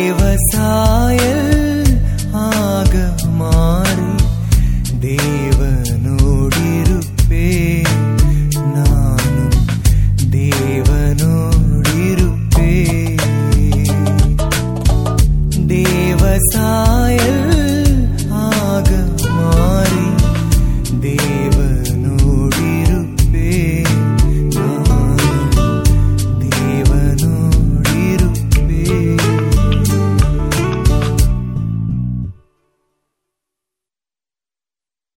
देवसा